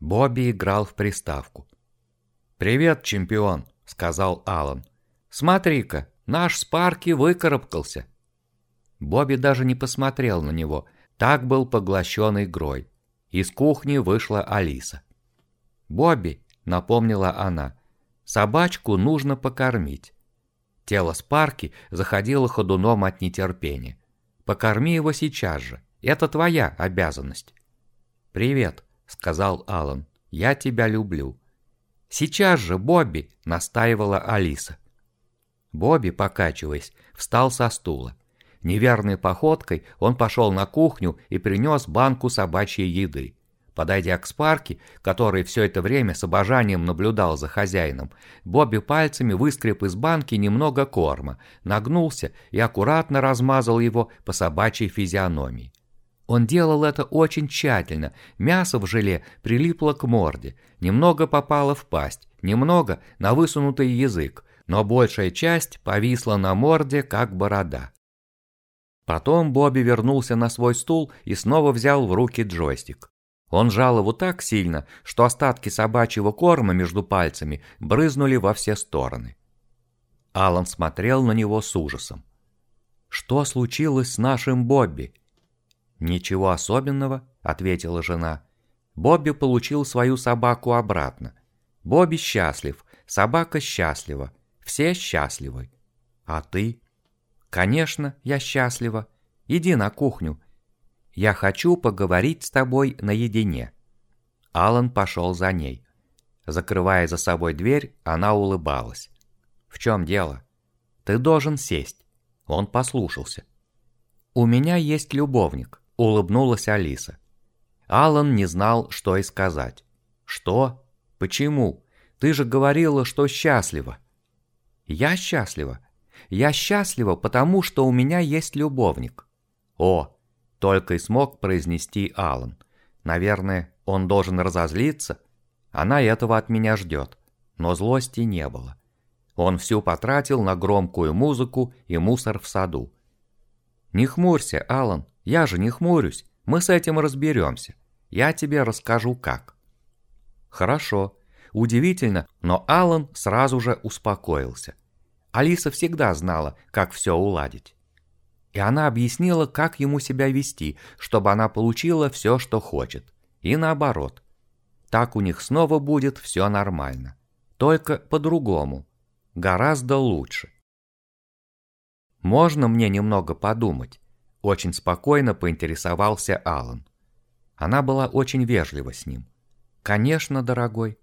Бобби играл в приставку. «Привет, чемпион», — сказал Алан. «Смотри-ка, наш Спарки выкарабкался». Бобби даже не посмотрел на него, так был поглощен игрой. Из кухни вышла Алиса. «Бобби», — напомнила она, — «собачку нужно покормить». Тело Спарки заходило ходуном от нетерпения. «Покорми его сейчас же, это твоя обязанность». «Привет», — сказал Алан, — «я тебя люблю». «Сейчас же, Бобби!» — настаивала Алиса. Бобби, покачиваясь, встал со стула. Неверной походкой он пошел на кухню и принес банку собачьей еды. Подойдя к Спарке, который все это время с обожанием наблюдал за хозяином, Бобби пальцами выскреб из банки немного корма, нагнулся и аккуратно размазал его по собачьей физиономии. Он делал это очень тщательно, мясо в желе прилипло к морде, немного попало в пасть, немного на высунутый язык, но большая часть повисла на морде, как борода. Потом Бобби вернулся на свой стул и снова взял в руки джойстик. Он жал его так сильно, что остатки собачьего корма между пальцами брызнули во все стороны. Алан смотрел на него с ужасом. «Что случилось с нашим Бобби?» «Ничего особенного», — ответила жена. «Бобби получил свою собаку обратно. Бобби счастлив, собака счастлива, все счастливы. А ты?» «Конечно, я счастлива. Иди на кухню. Я хочу поговорить с тобой наедине». Алан пошел за ней. Закрывая за собой дверь, она улыбалась. «В чем дело?» «Ты должен сесть». Он послушался. «У меня есть любовник», — улыбнулась Алиса. Алан не знал, что и сказать. «Что? Почему? Ты же говорила, что счастлива». «Я счастлива. Я счастлива, потому что у меня есть любовник». «О!» — только и смог произнести Алан. «Наверное, он должен разозлиться. Она этого от меня ждет». Но злости не было. Он всю потратил на громкую музыку и мусор в саду. «Не хмурься, Алан, я же не хмурюсь. Мы с этим разберемся. Я тебе расскажу, как». «Хорошо». Удивительно, но Алан сразу же успокоился. Алиса всегда знала, как все уладить. И она объяснила, как ему себя вести, чтобы она получила все, что хочет. И наоборот. Так у них снова будет все нормально. Только по-другому. Гораздо лучше. «Можно мне немного подумать?» Очень спокойно поинтересовался Алан. Она была очень вежлива с ним. «Конечно, дорогой».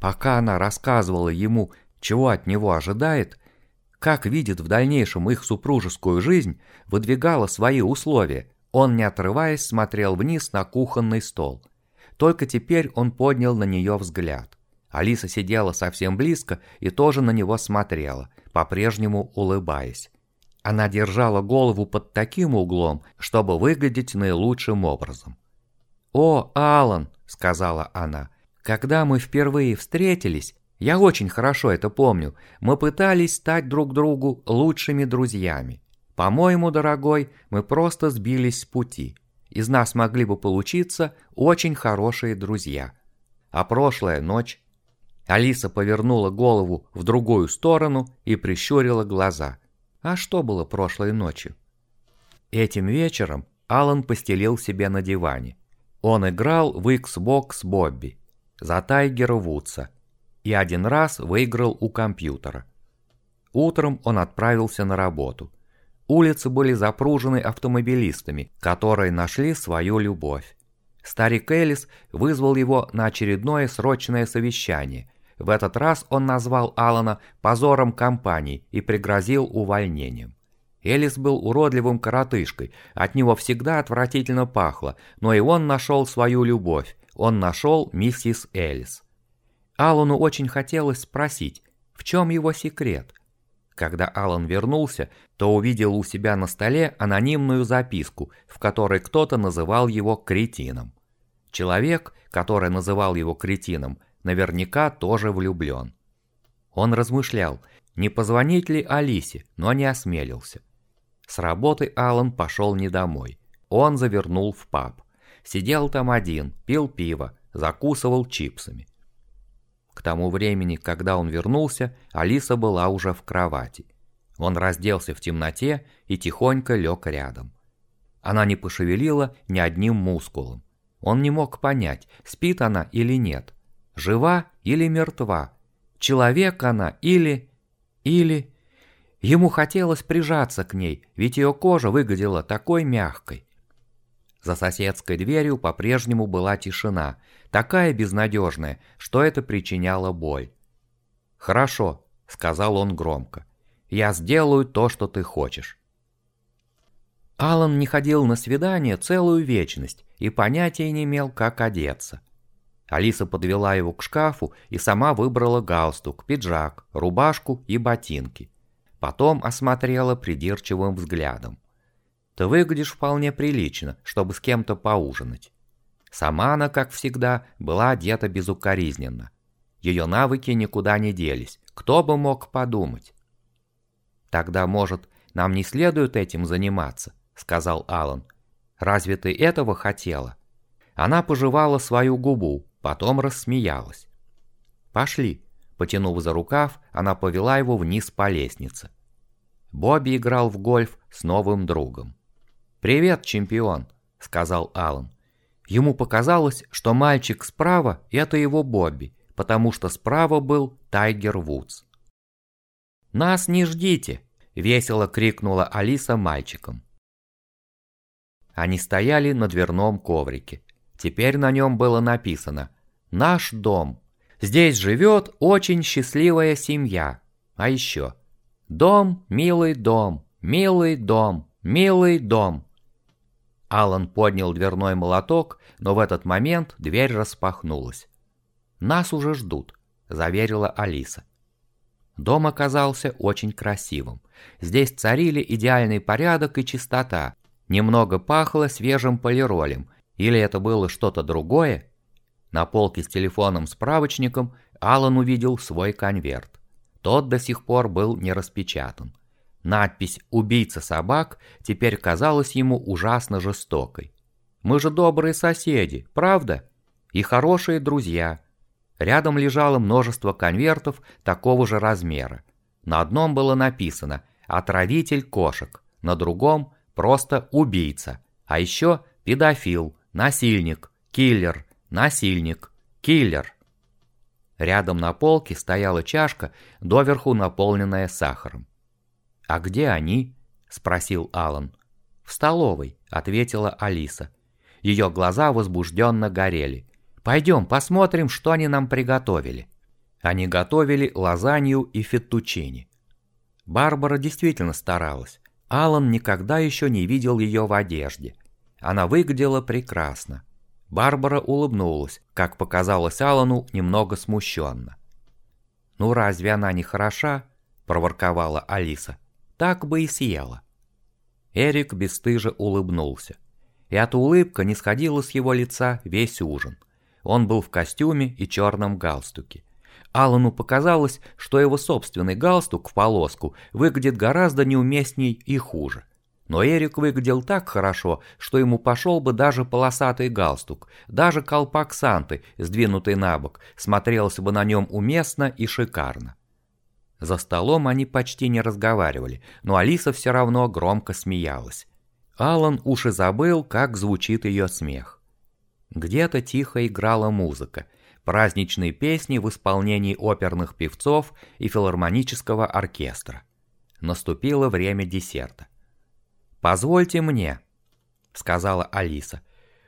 Пока она рассказывала ему, чего от него ожидает, как видит в дальнейшем их супружескую жизнь, выдвигала свои условия. Он, не отрываясь, смотрел вниз на кухонный стол. Только теперь он поднял на нее взгляд. Алиса сидела совсем близко и тоже на него смотрела, по-прежнему улыбаясь. Она держала голову под таким углом, чтобы выглядеть наилучшим образом. «О, Алан!» — сказала она. «Когда мы впервые встретились, я очень хорошо это помню. Мы пытались стать друг другу лучшими друзьями. По-моему, дорогой, мы просто сбились с пути. Из нас могли бы получиться очень хорошие друзья. А прошлая ночь... Алиса повернула голову в другую сторону и прищурила глаза. А что было прошлой ночью? Этим вечером Алан постелил себе на диване. Он играл в Xbox Бобби за Тайгера Вудса и один раз выиграл у компьютера. Утром он отправился на работу. Улицы были запружены автомобилистами, которые нашли свою любовь. Старик Элис вызвал его на очередное срочное совещание. В этот раз он назвал Алана позором компании и пригрозил увольнением. Элис был уродливым коротышкой, от него всегда отвратительно пахло, но и он нашел свою любовь, он нашел миссис Элис. Алану очень хотелось спросить, в чем его секрет. Когда Алан вернулся, то увидел у себя на столе анонимную записку, в которой кто-то называл его кретином. Человек, который называл его кретином, наверняка тоже влюблен. Он размышлял, не позвонить ли Алисе, но не осмелился. С работы Алан пошел не домой. Он завернул в паб. сидел там один, пил пиво, закусывал чипсами. К тому времени, когда он вернулся, Алиса была уже в кровати. Он разделся в темноте и тихонько лег рядом. Она не пошевелила ни одним мускулом. Он не мог понять, спит она или нет, жива или мертва, человек она или... или... Ему хотелось прижаться к ней, ведь ее кожа выглядела такой мягкой. За соседской дверью по-прежнему была тишина, такая безнадежная, что это причиняло боль. «Хорошо», — сказал он громко, — «я сделаю то, что ты хочешь». Алан не ходил на свидание целую вечность и понятия не имел, как одеться. Алиса подвела его к шкафу и сама выбрала галстук, пиджак, рубашку и ботинки. Потом осмотрела придирчивым взглядом. «Ты выглядишь вполне прилично, чтобы с кем-то поужинать». Сама она, как всегда, была одета безукоризненно. Ее навыки никуда не делись, кто бы мог подумать. «Тогда, может, нам не следует этим заниматься?» — сказал Алан. «Разве ты этого хотела?» Она пожевала свою губу, потом рассмеялась. «Пошли», — потянув за рукав, она повела его вниз по лестнице. Бобби играл в гольф с новым другом. «Привет, чемпион», — сказал Алан. Ему показалось, что мальчик справа — это его Бобби, потому что справа был Тайгер Вудс. «Нас не ждите!» — весело крикнула Алиса мальчиком. Они стояли на дверном коврике. Теперь на нем было написано «Наш дом». Здесь живет очень счастливая семья. А еще «Дом, милый дом, милый дом, милый дом». Алан поднял дверной молоток, но в этот момент дверь распахнулась. «Нас уже ждут», — заверила Алиса. Дом оказался очень красивым. Здесь царили идеальный порядок и чистота. Немного пахло свежим полиролем. Или это было что-то другое? На полке с телефоном-справочником Алан увидел свой конверт. Тот до сих пор был не распечатан. Надпись «Убийца собак» теперь казалась ему ужасно жестокой. «Мы же добрые соседи, правда? И хорошие друзья». Рядом лежало множество конвертов такого же размера. На одном было написано «Отравитель кошек», на другом «Просто убийца», а еще «Педофил», «Насильник», «Киллер», «Насильник», «Киллер». Рядом на полке стояла чашка, доверху наполненная сахаром. «А где они?» – спросил Алан. «В столовой», – ответила Алиса. Ее глаза возбужденно горели. «Пойдем посмотрим, что они нам приготовили». Они готовили лазанью и феттучини. Барбара действительно старалась. Алан никогда еще не видел ее в одежде. Она выглядела прекрасно. Барбара улыбнулась, как показалось Алану, немного смущенно. «Ну разве она не хороша?» – проворковала Алиса так бы и съела. Эрик бесстыже улыбнулся. И эта улыбка не сходила с его лица весь ужин. Он был в костюме и черном галстуке. Алану показалось, что его собственный галстук в полоску выглядит гораздо неуместней и хуже. Но Эрик выглядел так хорошо, что ему пошел бы даже полосатый галстук, даже колпак Санты, сдвинутый на бок, смотрелся бы на нем уместно и шикарно. За столом они почти не разговаривали, но Алиса все равно громко смеялась. Алан уж и забыл, как звучит ее смех. Где-то тихо играла музыка, праздничные песни в исполнении оперных певцов и филармонического оркестра. Наступило время десерта. «Позвольте мне», — сказала Алиса.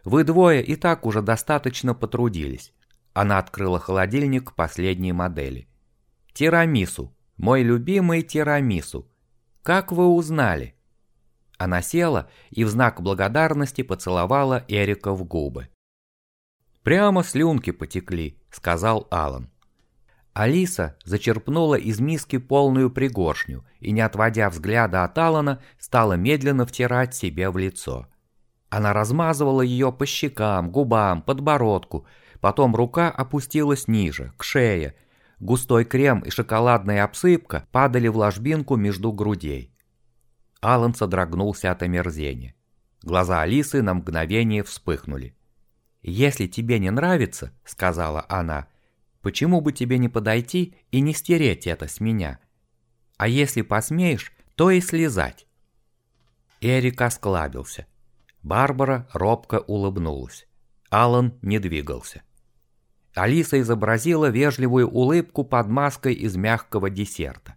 «Вы двое и так уже достаточно потрудились». Она открыла холодильник последней модели. «Тирамису», мой любимый тирамису. Как вы узнали?» Она села и в знак благодарности поцеловала Эрика в губы. «Прямо слюнки потекли», — сказал Алан. Алиса зачерпнула из миски полную пригоршню и, не отводя взгляда от Алана, стала медленно втирать себе в лицо. Она размазывала ее по щекам, губам, подбородку, потом рука опустилась ниже, к шее, Густой крем и шоколадная обсыпка падали в ложбинку между грудей. Алан содрогнулся от омерзения. Глаза Алисы на мгновение вспыхнули. «Если тебе не нравится, — сказала она, — почему бы тебе не подойти и не стереть это с меня? А если посмеешь, то и слезать». Эрик осклабился. Барбара робко улыбнулась. Алан не двигался. Алиса изобразила вежливую улыбку под маской из мягкого десерта.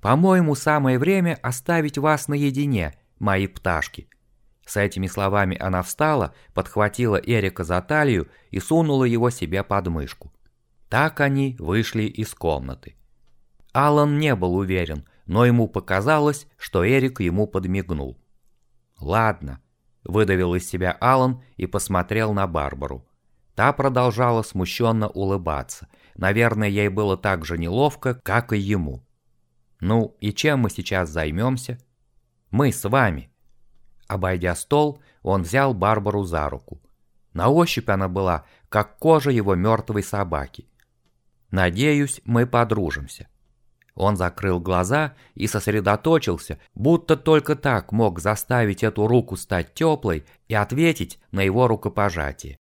«По-моему, самое время оставить вас наедине, мои пташки». С этими словами она встала, подхватила Эрика за талию и сунула его себе под мышку. Так они вышли из комнаты. Алан не был уверен, но ему показалось, что Эрик ему подмигнул. «Ладно», — выдавил из себя Алан и посмотрел на Барбару. Та продолжала смущенно улыбаться. Наверное, ей было так же неловко, как и ему. «Ну, и чем мы сейчас займемся?» «Мы с вами». Обойдя стол, он взял Барбару за руку. На ощупь она была, как кожа его мертвой собаки. «Надеюсь, мы подружимся». Он закрыл глаза и сосредоточился, будто только так мог заставить эту руку стать теплой и ответить на его рукопожатие.